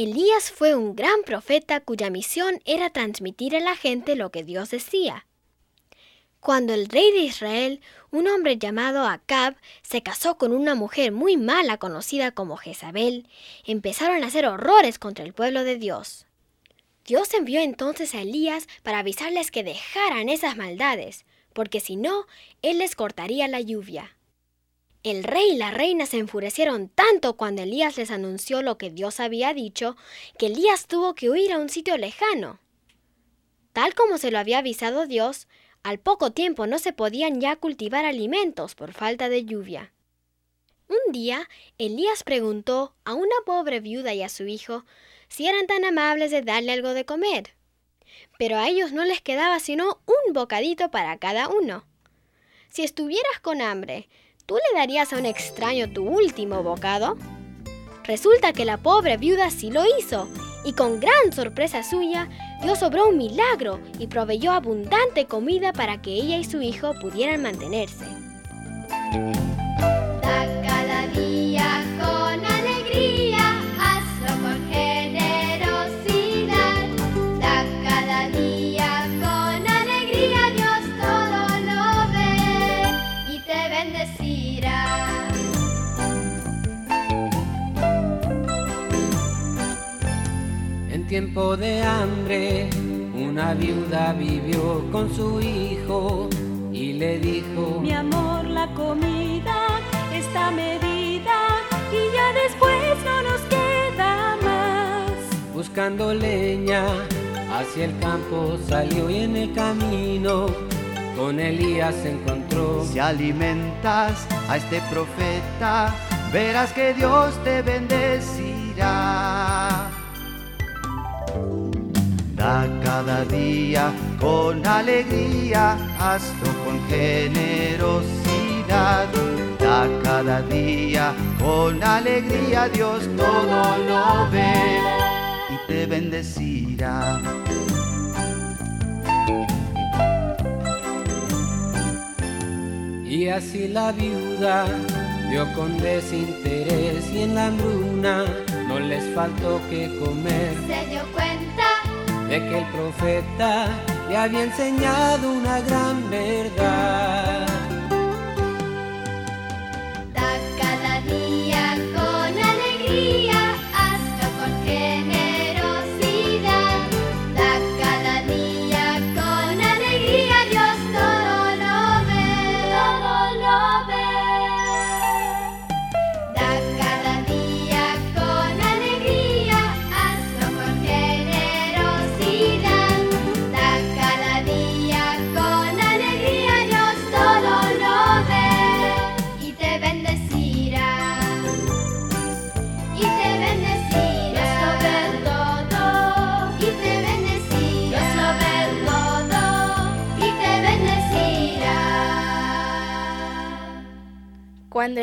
Elías fue un gran profeta cuya misión era transmitir a la gente lo que Dios decía. Cuando el rey de Israel, un hombre llamado Acab, se casó con una mujer muy mala conocida como Jezabel, empezaron a hacer horrores contra el pueblo de Dios. Dios envió entonces a Elías para avisarles que dejaran esas maldades, porque si no, él les cortaría la lluvia. El rey y la reina se enfurecieron tanto cuando Elías les anunció lo que Dios había dicho, que Elías tuvo que huir a un sitio lejano. Tal como se lo había avisado Dios, al poco tiempo no se podían ya cultivar alimentos por falta de lluvia. Un día, Elías preguntó a una pobre viuda y a su hijo si eran tan amables de darle algo de comer. Pero a ellos no les quedaba sino un bocadito para cada uno. Si estuvieras con hambre, ¿tú le darías a un extraño tu último bocado? Resulta que la pobre viuda sí lo hizo, y con gran sorpresa suya, Dios obró un milagro y proveyó abundante comida para que ella y su hijo pudieran mantenerse. Tiempo de hambre, una viuda vivió con su hijo y le dijo, mi amor, la comida está medida y ya después no nos queda más. Buscando leña, hacia el campo salió y en el camino con Elías se encontró. Si alimentas a este profeta, verás que Dios te bendecirá. Da cada día con alegría, hazlo con generosidad. Da cada día con alegría, Dios todo lo ve y te bendecirá. Y así la viuda dio con desinterés y en la hambruna no les faltó que comer. Se dio cuenta de que el profeta le había enseñado una gran verdad. Cuando